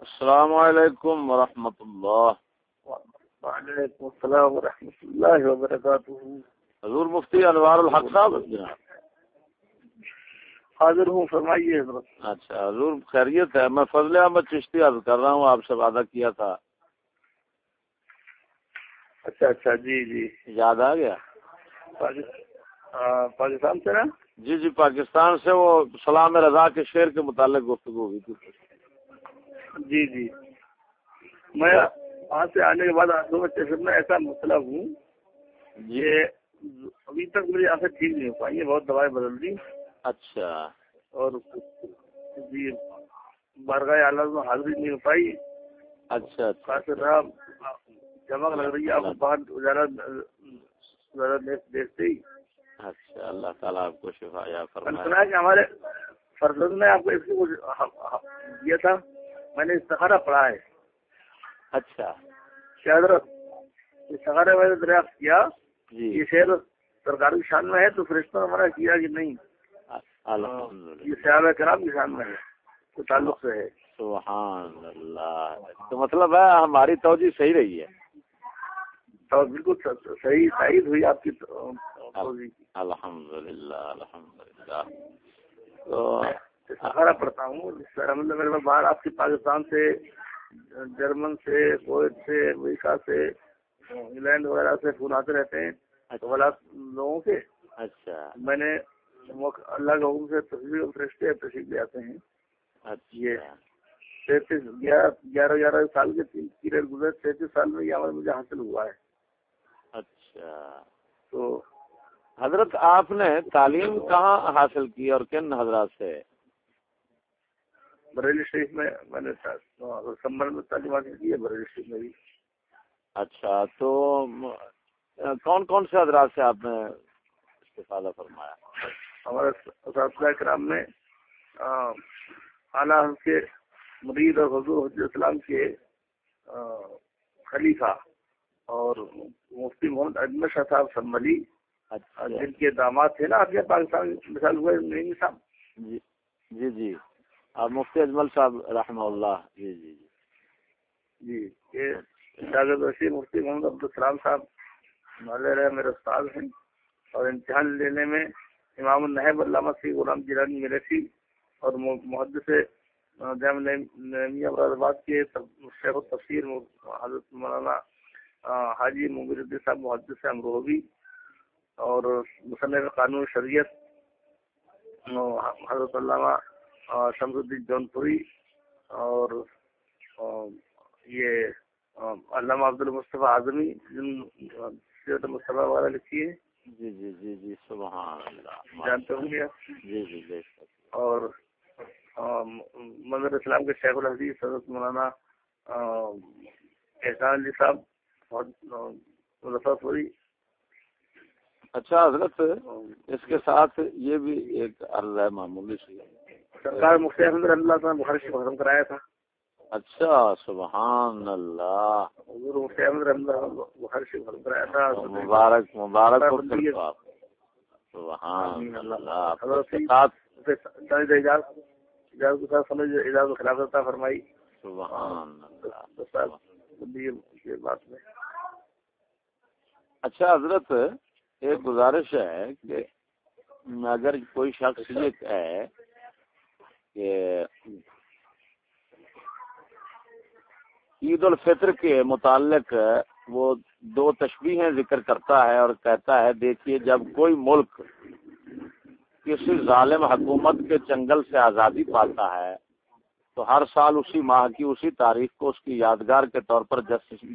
السلام علیکم ورحمۃ اللہ۔ وعلیکم السلام ورحمۃ اللہ وبرکاتہ۔ حضور مفتی انوار الحق صاحب۔ جناب حاضر ہوں فرمائیے حضرت۔ اچھا حضور خیریت ہے۔ میں فضل احمد چشتی عرض کر رہا ہوں آپ سے وعدہ کیا تھا۔ اچھا اچھا جی جی۔ یاد آ گیا؟ پاکستان سے نا؟ جی جی پاکستان سے وہ سلام رضا کے شعر کے متعلق گفتگو ہوئی تھی۔ جی جی۔ میں وہاں سے آنے کے بعد دو اسٹیشن میں ایسا مسئلہ ہوں جی۔ یہ ابھی تک میری آنکھیں ٹھیک نہیں ہو پائی ہیں بہت دوائیں بدل دی اچھا۔ اور جی بارگاہ اعلیٰ میں حاضری نہیں ہو پائی۔ اچھا اچھا۔ چمک لگ رہی ہے آپ باہر دیکھ- دیکھتے ہی اچھا اللہ تعالیٰ آپ کو شفا یا فرمائے۔ ہے ہمارے فرزند نے آپ کو اس کو دیا تھا۔ میں نے استخارہ پڑھا ہے۔ اچھا۔ حضرت استخارہ میں نے دریافت کیا۔ جی۔ یہ شعر سرکاری شان میں ہے تو فرشتوں نے منع کیا کہ نہیں۔ یہ سیاب کرام کی شان میں ہے۔ تو تعلق سے ہے۔ سبحان اللہ تو مطلب ہے ہماری توجہ صحیح رہی ہے۔ تو بالکل صحیح صحیح ہوئی آپ کی کی الحمد للہ الحمد للہ تو استخارہ پڑھتا ہوں سر مطلب میرے پاس باہر آپ کے پاکستان سے جرمن سے کویت سے امریکہ سے انگلینڈ وغیرہ سے فون آتے رہتے ہیں۔ والا لوگوں کے۔ اچھا۔ میں نے اللہ کے حکم سے تصویر فرشتے تشریف لے آتے ہیں۔ اچھا۔ تینتیس گیارہ گیارہ گیارہ سال کے تین پیریڈ گزرے تینتیس سال میں یہ عمل مجھے حاصل ہوا ہے۔ اچھا۔ تو حضرت آپ نے تعلیم کہاں حاصل کی اور کن حضرات سے؟ بریلی شریف میں میں نے سمبر میں تعلیم حاصل کی ہے بریلی شریف میں بھی۔ اچھا تو کون کون سے حضرات سے آپ نے استفادہ فرمایا؟ ہمارے اساتذہ کرام آ، اعلیٰ حضرت کے مرید اور حضور حضرت اسلام کے خلیفہ اور مفتی محمد اجمل شاہ صاحب سمبلی اچھا۔ جن کے داماد تھے نا آپ کے پاکستان مثال ہوئے نہیں صاحب۔ جی جی۔ جی آپ مفتی اجمل صاحب رحمہ اللہ جی جی جی۔ جی شاگرد رشید مفتی محمد عبدالسلام صاحب رہے، میرے استاد ہیں۔ اور امتحان لینے میں امام النحب علامہ سی غلام جیلانی میرے تھی۔ اور محدث جامع نعمیہ آباد کے تف- شیخ التفسیر حضرت مولانا حاجی مبیر الدین صاحب محدث امروہوی اور مصنف قانون شریعت حضرت علامہ شمس الدین جونپوری اور یہ علامہ عبد المصطفیٰ اعظمی جن سیرت مصطفیٰ وغیرہ لکھی ہے جی جی جی جی سبحان اللہ۔ جانتے ہوں گے جی جی شک۔ اور مظہر اسلام کے شیخ الحدیث حضرت مولانا احسان علی صاحب مظفر پوری اچھا حضرت اس کے ساتھ یہ بھی ایک عرض ہے معمولی سی۔ سرکار مفتی احمد اللہ تعالیٰ بخاری شریف ختم کرایا تھا۔ اچھا سبحان اللہ۔ حضور مفتی احمد اللہ بخاری شریف ختم کرایا تھا۔ مبارک مبارک ہو سبحان اللہ۔ حضرت کے ساتھ۔ سمجھ اجازت خلاف عطا فرمائی۔ سبحان اللہ بات میں۔ اچھا حضرت ایک گزارش ہے کہ اگر کوئی شخص یہ کہے کہ عید الفطر کے متعلق وہ دو تشبیہیں ذکر کرتا ہے اور کہتا ہے، دیکھیے، جب کوئی ملک کسی ظالم حکومت کے چنگل سے آزادی پاتا ہے، تو ہر سال اسی ماہ کی اسی تاریخ کو اس کی یادگار کے طور پر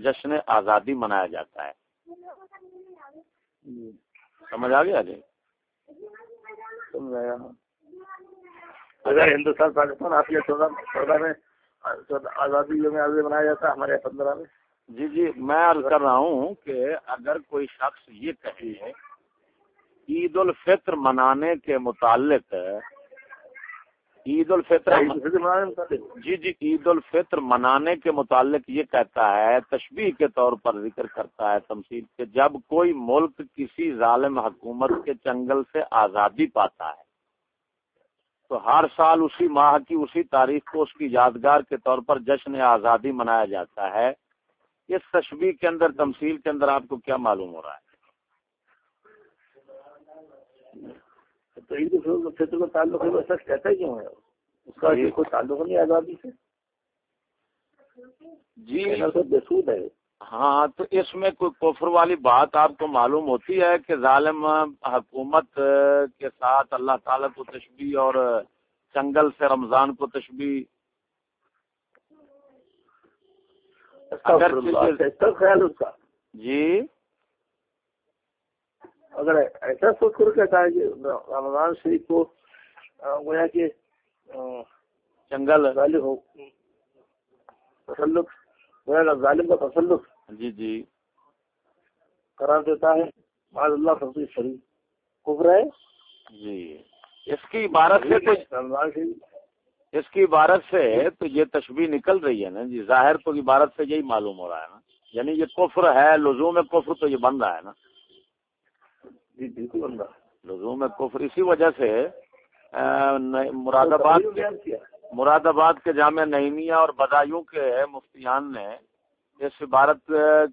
جشن آزادی منایا جاتا ہے۔ سمجھ آ گیا جی؟ سمجھ آیا۔ ہاں اگر ہندوستان پاکستان آپ کے چودہ چودہ میں آزادی میں آزادی منایا جاتا ہے ہمارے پندرہ میں۔ جی جی میں عرض کر رہا ہوں کہ اگر کوئی شخص یہ کہے عید الفطر منانے کے متعلق عید الفطر جی جی عید الفطر منانے کے متعلق یہ کہتا ہے تشبیح کے طور پر ذکر کرتا ہے تمثیل کہ جب کوئی ملک کسی ظالم حکومت کے چنگل سے آزادی پاتا ہے تو ہر سال اسی ماہ کی اسی تاریخ کو اس کی یادگار کے طور پر جشن آزادی منایا جاتا ہے۔ اس تشبیح کے اندر تمثیل کے اندر آپ کو کیا معلوم ہو رہا ہے؟ تو عید الفطر کا تعلق ہے ایسا کہتا کیوں ہے؟ اس کا جی۔ کوئی تعلق نہیں آزادی سے؟ جی۔ تو بےسود ہے۔ ہاں تو اس میں کوئی کفر والی بات آپ کو معلوم ہوتی ہے کہ ظالم حکومت کے ساتھ اللہ تعالیٰ کو تشبیح اور چنگل سے رمضان کو تشبیح خیال اس کا؟ جی؟ اگر ایسا سوچ کر کہتا ہے کہ رمضان شریف کو گویا کہ آ، چنگل ظالم ہو تسلط ظالم کا تسلط۔ جی جی۔ قرار دیتا ہے معاذ اللہ تصویر شریف۔ کفر ہے؟ جی۔ اس کی عبارت سے رمضان شریف اس کی عبارت سے تو یہ تشبیح نکل رہی ہے نا جی۔ ظاہر تو عبارت سے یہی معلوم ہو رہا ہے نا۔ یعنی یہ کفر ہے لزوم کفر تو یہ بن رہا ہے نا۔ جی بالکل بندہ لزوم کفر۔ اسی وجہ سے مراد آباد مراد آباد کے جامع نعیمیہ اور بدایوں کے مفتیان نے اس عبارت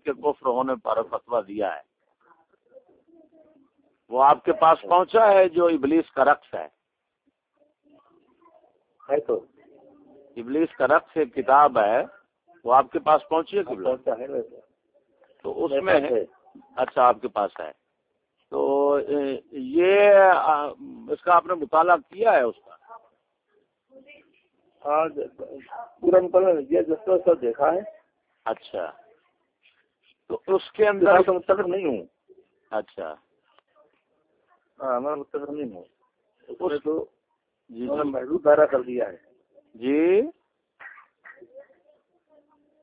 کے کفر ہونے پر فتویٰ دیا ہے۔ وہ آپ کے پاس پہنچا ہے جو ابلیس کا رقص ہے۔ تو۔ ابلیس کا رقص ایک کتاب ہے۔ وہ آپ کے پاس پہنچی ہے تو اس میں۔ اچھا آپ کے پاس ہے۔ تو یہ اس کا آپ نے مطالعہ کیا ہے اس کا پورا مطالعہ دیکھا ہے۔ اچھا۔ تو اس کے اندر اندر متفق نہیں ہوں۔ اچھا۔ ہاں میں متفق نہیں ہوں۔ اس تو جی جی۔ محدود دائرہ کر دیا ہے۔ جی۔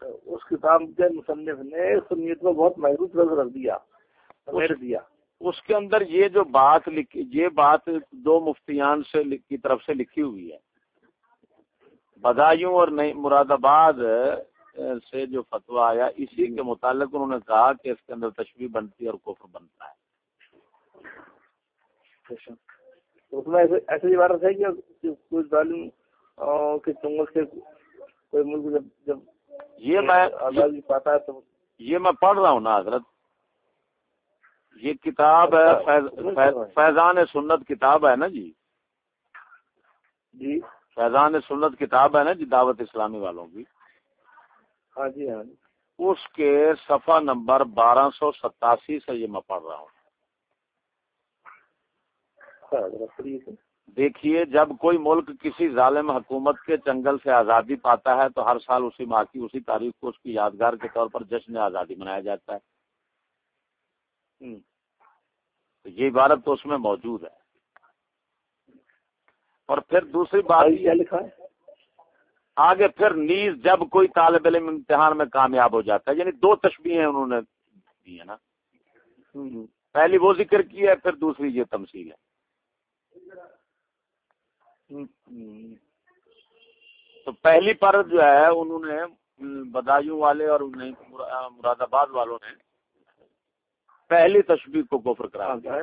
اس کتاب کے مصنف نے سنیت کو بہت محدود رکھ دیا دیا۔ اس کے اندر یہ جو بات لکھی یہ بات دو مفتیان سے کی طرف سے لکھی ہوئی ہے۔ بدایوں اور مراد آباد سے جو فتویٰ آیا اسی کے متعلق انہوں نے کہا کہ اس کے اندر تشویح بنتی ہے اور کفر بنتا ہے۔ اس میں ایسے عبارت ہے کہ کوئی ظالم آ، کے چنگل سے کوئی ملک جب یہ میں پاتا ہے تو یہ میں پڑھ رہا ہوں نا حضرت۔ یہ کتاب ہے فیض- فیض- فیضان سنت کتاب ہے نا جی؟ جی۔ فیضان سنت کتاب ہے نا جی دعوت اسلامی والوں کی۔ ہاں جی ہاں جی۔ اس کے صفحہ نمبر بارہ سو ستاسی سے یہ میں پڑھ رہا ہوں۔ ہاں،۔ دیکھیے جب کوئی ملک کسی ظالم حکومت کے چنگل سے آزادی پاتا ہے تو ہر سال اسی ماہ کی اسی تاریخ کو اس کی یادگار کے طور پر جشن آزادی منایا جاتا ہے۔ تو یہ عبارت تو اس میں موجود ہے۔ اور پھر دوسری بات یہ لکھا ہے؟ آگے پھر نیز جب کوئی طالب علم امتحان میں کامیاب ہو جاتا ہے یعنی دو تشبیہیں انہوں نے دی ہے نا۔ پہلی وہ ذکر کی ہے پھر دوسری یہ تمثیل ہے۔ تو پہلی پر جو ہے انہوں نے بدایوں والے اور مراد آباد والوں نے پہلی تشبیح کو کفر قرار ہاں، دیا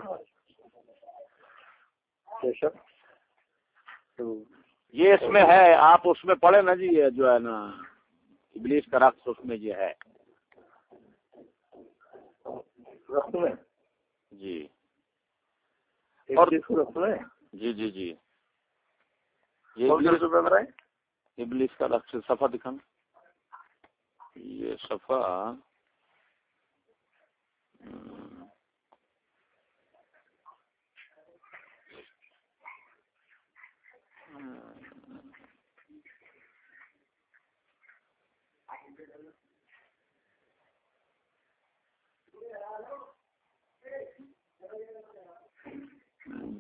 یہ اس میں ہے آپ اس میں پڑھے نا جی یہ جو ہے نا ابلیس کا رقص اس میں یہ ہے۔ جی۔ اور- جی جی جی۔ یہ ابلیس کا رقص صفحہ دکھانا یہ صفحہ ہم،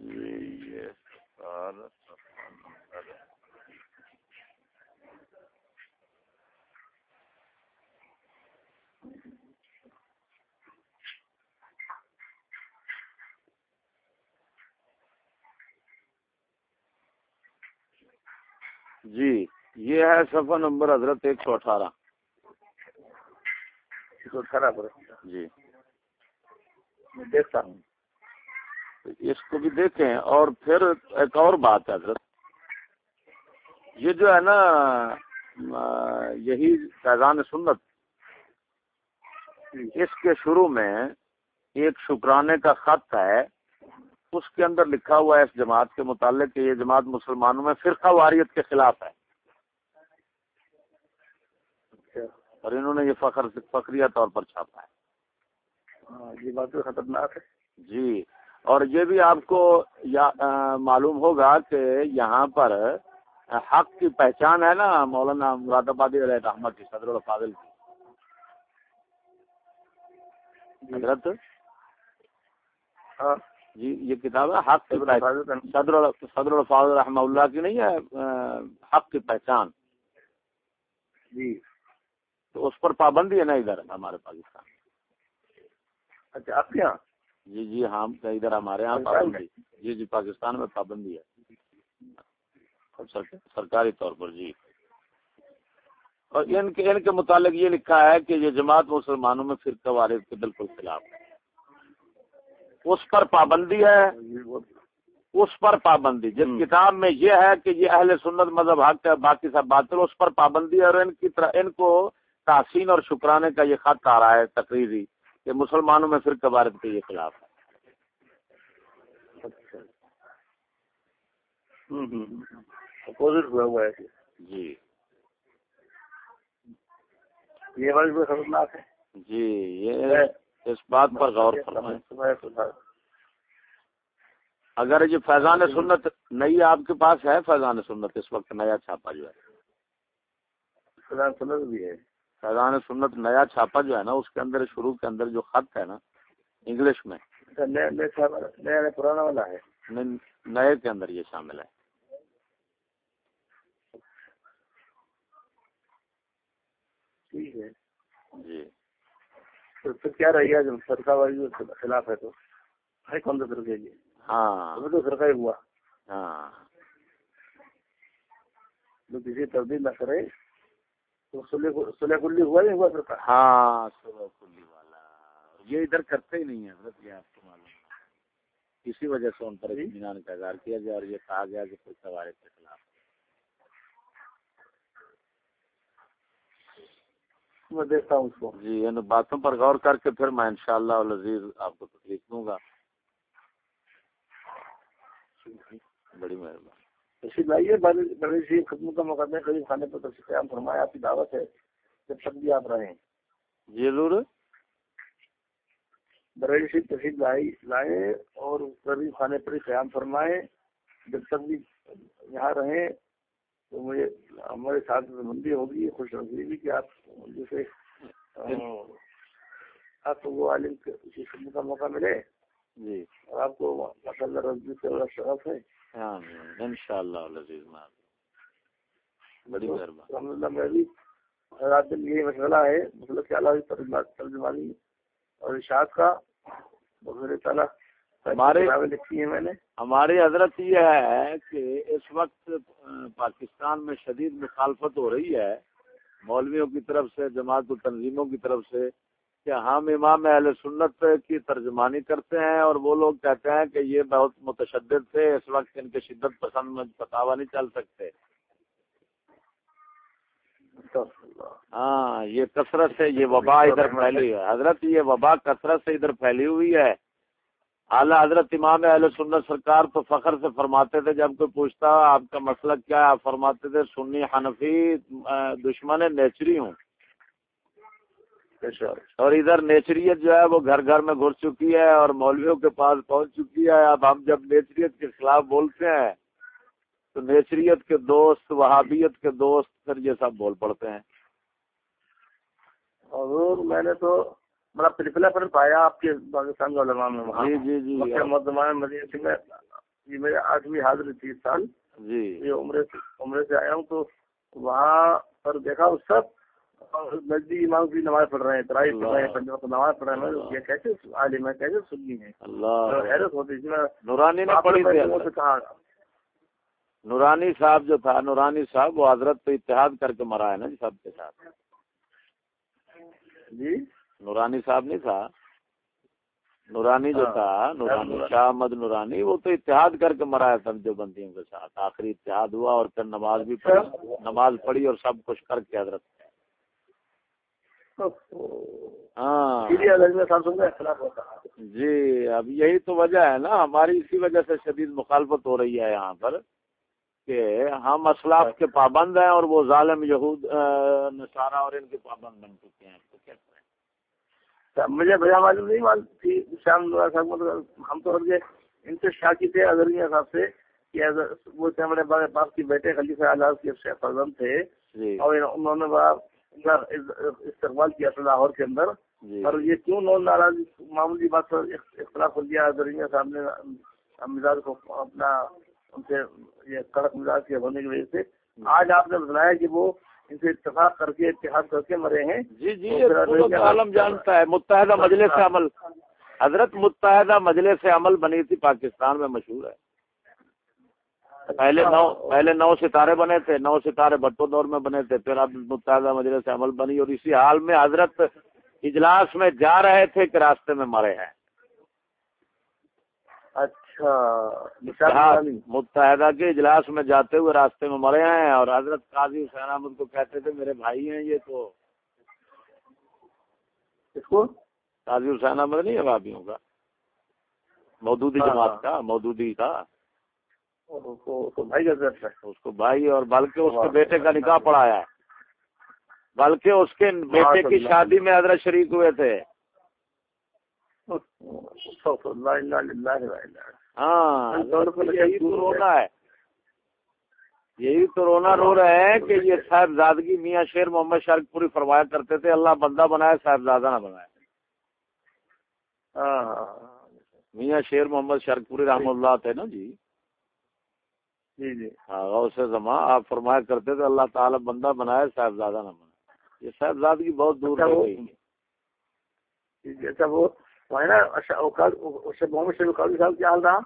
جی یہ جی یہ ہے صفحہ نمبر حضرت ایک سو اٹھارہ۔ کو خراب رکھتا جی۔ میں دیکھتا ہوں۔ اس کو بھی دیکھیں۔ اور پھر ایک اور بات ہے حضرت یہ جو ہے نا یہی فیضان سنت اس کے شروع میں ایک شکرانے کا خط ہے۔ اس کے اندر لکھا ہوا ہے اس جماعت کے متعلق کہ یہ جماعت مسلمانوں میں فرقہ واریت کے خلاف ہے۔ اور انہوں نے یہ فخر فخریہ طور پر چھاپا ہے۔ ہاں یہ بات خطرناک ہے۔ جی۔ اور یہ بھی آپ کو معلوم ہوگا کہ یہاں پر حق کی پہچان ہے نا مولانا مراد آبادی علیہ رحمت کی صدر الفاضل کی۔ جی۔ حضرت؟ ہاں۔ جی یہ کتاب ہے حق کی۔ صدر صدر الفاضل رحمہ اللہ کی نہیں ہے حق کی پہچان۔ جی۔ تو اس پر پابندی ہے نا ادھر ہمارے پاکستان۔ اچھا آپ کے یہاں جی جی ہاں ادھر ہمارے یہاں؟ پابندی جی جی پاکستان میں پابندی ہے۔ سرک- سرکاری طور پر جی۔ اور ان کے ان کے متعلق یہ لکھا ہے کہ یہ جماعت مسلمانوں میں فرقہ وارث کے بالکل خلاف ہے۔ اس پر پابندی ہے۔ اس پر پابندی۔ جس ہم۔ کتاب میں یہ ہے کہ یہ اہل سنت مذہب حق ہے باقی سب باطل اس پر پابندی ہے۔ اور ان کی طرح ان کو تحسین اور شکرانے کا یہ خط آ رہا ہے تقریری۔ کہ مسلمانوں میں فرقہ وارث کے یہ خلاف ہے۔ اچھا۔ ہوا ہوا ہے۔ جی۔ یہ بھی خطرناک ہے۔ جی یہ اس بات پر غور فرمائیں۔ اگر یہ فیضان سنت نئی آپ کے پاس ہے فیضان سنت اس وقت نیا چھاپا جو ہے۔ خدا سنت بھی ہے۔ فیضان سنت نیا چھاپا جو ہے نا اس کے اندر شروع کے اندر جو خط ہے نا انگلش میں۔ اچھا، پرانا والا ہے۔ نئے کے اندر یہ شامل ہے۔ ٹھیک ہے۔ جی۔ تو کیا والی جو خلاف ہے تو؟ ہے کون سا ہاں۔ تو فرقہ ہی ہوا۔ ہاں۔ جو کسی تبدیل نہ کرے تو سلح سلح کلی ہوا نہیں ہوا فرقہ ہاں صبح کلی والا۔ یہ ادھر کرتے ہی نہیں ہے حضرت یہ آپ کو معلوم ہے۔ اسی وجہ سے ان پر جی۔ اطمینان کا اظہار کیا گیا اور یہ کہا گیا کہ کوئی سوارے کے خلاف۔ میں دیکھتا ہوں اس کو۔ جی ان باتوں پر غور کر کے پھر میں انشاءاللہ العزیز آپ کو تکلیف دوں گا۔ بڑی مہربانی۔ تشریف لائیے بڑے سی خدمت کا موقع دیں قریب خانے پر تشریف قیام فرمائے آپ کی دعوت ہے جب تک بھی آپ رہیں۔ جی ضرور بریلی سے تشریف لائی لائے اور قریب خانے پر قیام فرمائے جب تک بھی یہاں رہیں تو مجھے ہمارے ساتھ بندی ہوگی خوش بھی کہ آپ جیسے آپ کو وہ عالم خدمت کا موقع ملے۔ جی۔ اور آپ کو ماشاء اللہ سے بڑا شرف ہے۔ ان شاء اللہ بڑی مہربانی۔ الحمد للہ میں بھی رات دن یہی مسئلہ ہے مسئلہ کہ اللہ ترجمانی اور اشاعت کا۔ بغیر تعالیٰ ہمارے- لکھی ہیں میں نے۔ ہماری حضرت یہ ہے کہ اس وقت پاکستان میں شدید مخالفت ہو رہی ہے۔ مولویوں کی طرف سے جماعت و تنظیموں کی طرف سے کہ ہم امام اہل سنت کی ترجمانی کرتے ہیں اور وہ لوگ کہتے ہیں کہ یہ بہت متشدد تھے، اس وقت ان کے شدت پسند میں فتوا نہیں چل سکتے۔ ہاں یہ کثرت سے یہ وبا ادھر پھیلی ہے۔ حضرت، یہ وبا کثرت سے ادھر پھیلی ہوئی ہے۔ اعلیٰ حضرت امام اہل سنت سرکار تو فخر سے فرماتے تھے، جب کوئی پوچھتا آپ کا مسلک کیا ہے، آپ فرماتے تھے، سنی حنفی دشمن نیچری ہوں۔ اور ادھر نیچریت جو ہے وہ گھر گھر میں گھس چکی ہے اور مولویوں کے پاس پہنچ چکی ہے۔ اب ہم جب نیچریت کے خلاف بولتے ہیں تو نیچریت کے دوست وہابیت کے دوست پھر یہ سب بول پڑتے ہیں۔ اور میں نے تو بڑا پلپلا پر پایا آپ کے پاکستان کے علماء میں۔ جی جی جی مدینہ میں یہ میرے آٹھویں حاضر تھی اس سال۔ جی۔ یہ عمرے سے عمرے سے آیا ہوں تو وہاں پر دیکھا اس سب۔ نزدیک امام کی نماز پڑھ رہے ہیں ترائی پڑھ رہے ہیں پنجاب کو نماز پڑھ رہے ہیں۔ یہ کیسے عالم ہے کیسے سنی ہے؟ اللہ۔ حیرت ہوتی تھی میں نورانی نے پڑھی تھی۔ کہا۔ نورانی صاحب جو تھا نورانی صاحب وہ حضرت تو اتحاد کر کے مرا ہے نا جی سب کے ساتھ۔ جی؟ نورانی صاحب نہیں تھا۔ نورانی جو ہاں، تھا نورانی۔ شاہ احمد نورانی وہ تو اتحاد کر کے مرا ہے سمجھو بندیوں کے ساتھ۔ آخری اتحاد ہوا اور پھر نماز بھی پڑھی نماز پڑھی اور سب کچھ کر کے حضرت ہاں سیدھی ادب میں سامسنگ کا اختلاف ہوتا ہے جی اب یہی تو وجہ ہے نا ہماری اسی وجہ سے شدید مخالفت ہو رہی ہے یہاں پر کہ ہم اسلاف کے پابند ہیں اور وہ ظالم یہود نصارہ اور ان کے پابند بن چکے ہیں۔ تو تو مجھے بھیا معلوم نہیں معلوم تھی شام ہم تو ان سے شاکی تھے اظہریہ صاحب سے کہ وہ تھے ہمارے باپ کے بیٹے خلیفہ آزاد کے فرزند تھے جی۔ اور انہوں نے استقبال کیا تھا لاہور کے اندر۔ جی۔ اور یہ کیوں نو ناراض؟ معمولی بات پر اختلاف ہو گیا صاحب نے مزاج کو اپنا ان سے یہ کڑک مزاج کے ہونے کی وجہ سے۔ آج آپ نے بتایا کہ وہ ان سے اتفاق کر کے اتحاد کر کے مرے ہیں۔ جی جی عالم جانتا ہے متحدہ مجلس عمل۔ حضرت متحدہ مجلس عمل بنی تھی پاکستان میں مشہور ہے۔ پہلے نو پہلے نو ستارے بنے تھے نو ستارے بھٹو دور میں بنے تھے پھر اب متحدہ مجلس عمل بنی اور اسی حال میں حضرت اجلاس میں جا رہے تھے کہ راستے میں مرے ہیں۔ اچھا اتحاد متحدہ کے اجلاس میں جاتے ہوئے راستے میں مرے ہیں اور حضرت قاضی حسین احمد کو کہتے تھے میرے بھائی ہیں یہ تو۔ اس کو؟ قاضی حسین احمد نہیں ہے بھابھیوں کا۔ مودودی ہاں، جماعت ہاں۔ کا مودودی کا۔ بھائی کا درد ہے۔ اس کو بھائی اور بلکہ اس کے بیٹے کا نکاح پڑھایا ہے۔ بلکہ اس کے بیٹے کی۔ شادی میں حضرت شریک ہوئے تھے۔ ہاں یہی تو رونا ہے۔ یہی تو رونا رو رہے ہیں کہ یہ صاحبزادگی میاں شیر محمد شارک پوری فرمایا کرتے تھے اللہ بندہ بنایا صاحبزادہ نہ بنایا ہاں ہاں، ہاں۔ میاں شیر محمد شارک پوری رحم اللہ تھے نا جی۔ جی جی۔ ہاں زماں آپ فرمایا کرتے تھے اللہ تعالی بندہ بنایا صاحبزادہ نہ بنایا یہ صاحبزادگی بہت دور اچھا، رہ وہ- گئی۔ جی، وہ ہے نا محمد شریف قاضی صاحب کیا حال رہا؟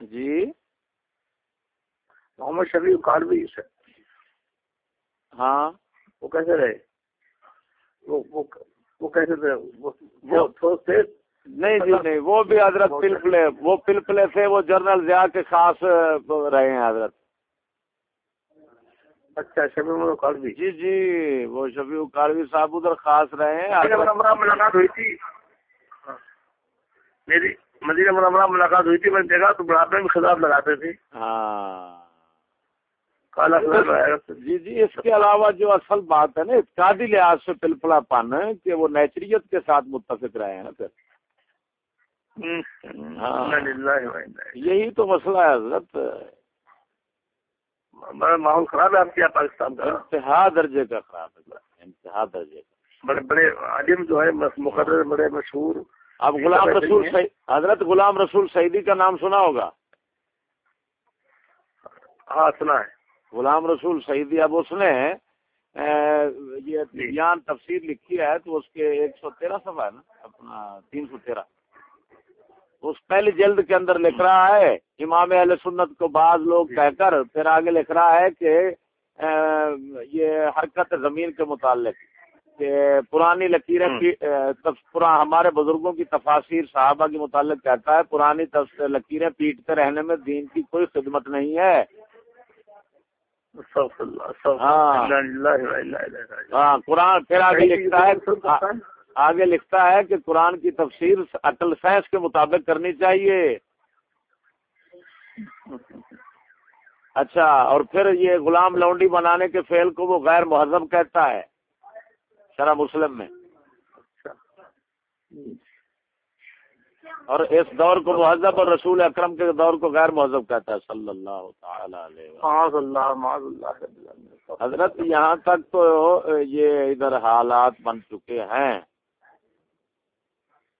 جی؟ محمد شریف قادری سے ہاں۔ وہ کیسے رہے؟ وہ کیسے وہ تھے نہیں جی نہیں وہ بھی حضرت پلپلے وہ پلپلے تھے وہ جنرل ضیاء کے خاص رہے ہیں حضرت۔ اچھا قادری جی جی وہ شفیع کاروی صاحب ادھر خاص رہے ہیں۔ ملاقات ہوئی تھی۔ میری مدینہ منورہ ملاقات ہوئی تھی میں دیکھا تو بڑھاپے میں خطاب لگاتے تھے۔ ہاں۔ جی جی اس کے علاوہ جو اصل بات ہے نا اقتصادی لحاظ سے پلپلا پن کہ وہ نیچریت کے ساتھ متفق رہے ہیں نا پھر۔ یہی تو مسئلہ ہے حضرت۔ بڑا ماحول خراب ہے آپ کیا پاکستان کا۔ انتہا درجے کا خراب ہے انتہا درجے کا۔ بڑے بڑے عالم جو ہے مقرر بڑے مشہور۔ اب غلام رسول حضرت غلام رسول سعیدی کا نام سنا ہوگا؟ ہاں سنا ہے۔ غلام رسول سعیدی اب اس نے یہ جی۔ بیان تفسیر لکھی ہے تو اس کے ایک سو تیرہ صفحہ ہے نا اپنا تین سو تیرہ۔ اس پہلی جلد کے اندر لکھ رہا ہے امام اہل سنت کو بعض لوگ جی۔ کہہ کر پھر آگے لکھ رہا ہے کہ یہ حرکت زمین کے متعلق کہ پرانی لکیریں ہمارے بزرگوں کی تفاصیر صحابہ کے متعلق کہتا ہے پرانی لکیریں پیٹتے رہنے میں دین کی کوئی خدمت نہیں ہے۔ ہاں۔ ہاں قرآن پھر آگے لکھتا ہے آگے لکھتا ہے کہ قرآن کی تفسیر عقل سائنس کے مطابق کرنی چاہیے۔ اچھا اور پھر یہ غلام لونڈی بنانے کے فعل کو وہ غیر مہذب کہتا ہے۔ شرح مسلم میں۔ اور اس دور کو مہذب اور رسول اکرم کے دور کو غیر مہذب کہتا ہے صلی اللہ تعالی علیہ۔ حضرت یہاں تک تو یہ ادھر حالات بن چکے ہیں۔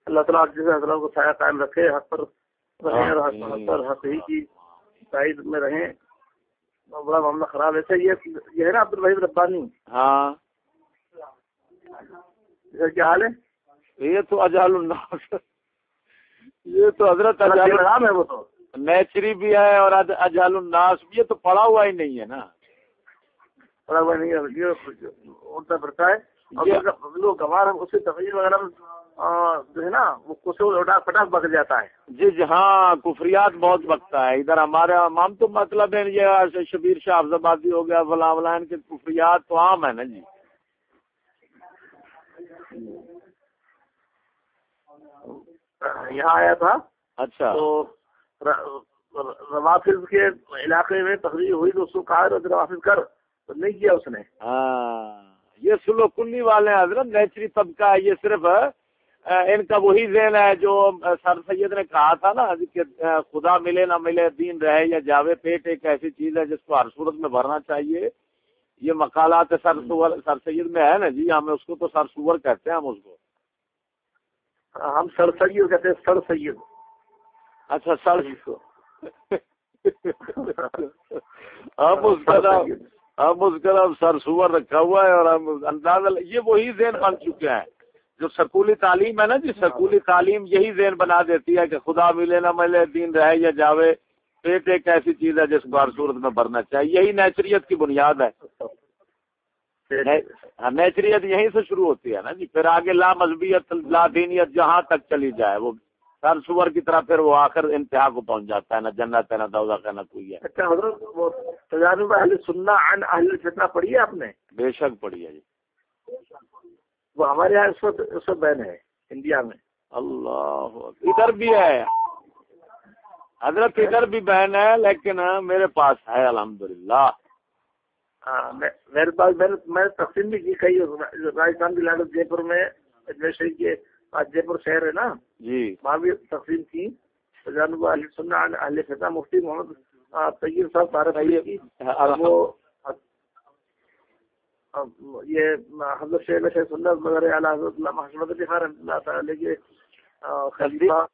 اللہ تعالیٰ حضرت کو سایہ قائم رکھے حق پر رہیں اور حق پر حق ہی کی تائید میں رہیں۔ بڑا معاملہ خراب ہے۔ ایسے یہ ہے نا عبد الوحید ربانی۔ ہاں۔ کیا حال ہے؟ یہ تو اجال الناس۔ یہ تو حضرت اجال نام ہے وہ تو۔ نیچری بھی ہے اور اج- اجال الناس بھی یہ تو پڑا ہوا ہی نہیں ہے نا۔ بڑا ہوا نہیں ہے۔ یہ اڑتا پڑتا ہے۔ اور گوار ہے اس کی تفریح وغیرہ نا وہ کچھ پٹاخ بک جاتا ہے۔ جی جی ہاں کفریات بہت بکتا ہے۔ ادھر ہمارے امام تو مطلب ہے یہ شبیر شاہ آبادی ہو گیا فلاں فلاں کے کفریات تو عام ہے نا جی۔ یہاں آیا تھا۔ اچھا۔ تو روافظ کے علاقے میں تقریر ہوئی تو اس کو کہا روافظ کر۔ تو نہیں کیا اس نے۔ ہاں یہ سلو کنی والے حضرت نیچری طبقہ ہے یہ صرف ان کا وہی ذہن ہے جو سر سید نے کہا تھا نا کہ خدا ملے نہ ملے دین رہے یا جاوے پیٹ ایک ایسی چیز ہے جس کو ہر صورت میں بھرنا چاہیے۔ یہ مقالات سر سور سر سید میں ہے نا جی ہمیں اس کو تو سر سور کہتے ہیں ہم اس کو۔ ہم سر سید کہتے ہیں سر سید۔ اچھا سر۔ ہم اس کا نام ہم اس کا نام سر سور رکھا ہوا ہے اور ہم اندازہ یہ وہی ذہن بن چکے ہیں۔ جو سکولی تعلیم ہے نا جی سکولی تعلیم یہی ذہن بنا دیتی ہے کہ خدا ملے نہ ملے دین رہے یا جاوے پیٹ ایک ایسی چیز ہے جس کو ہر صورت میں بھرنا چاہیے۔ یہی نیچریت کی بنیاد ہے۔ نیچریت یہیں سے شروع ہوتی ہے نا جی پھر آگے لا مذہبیت لا دینیت جہاں تک چلی جائے وہ ہر سور کی طرح پھر وہ آخر انتہا کو پہنچ جاتا ہے نہ جنت ہے نہ دوزہ کا نہ کوئی ہے۔ اچھا حضرت وہ تجارب اہل سننا عن اہل فتنہ پڑھی ہے آپ نے؟ بے شک پڑھی ہے جی۔ وہ ہمارے یہاں اس وقت اس وقت بین ہے انڈیا میں۔ اللہ ادھر بھی ہے۔ حضرت ادھر بھی بہن ہے لیکن میرے پاس ہے الحمد للہ میرے پاس میں تقسیم بھی کی کئی راجستھان کی جے پور میں جیسے کہ جے پور شہر ہے نا۔ جی۔ وہاں بھی تقسیم کی۔ جانب سننا اہل فتح مفتی محمد طیب صاحب سارے وہ یہ حضرت شیخ شیخ سنت مگر اعلیٰ حضرت اللہ محمد علی خان رحمۃ اللہ تعالی کے خلیفہ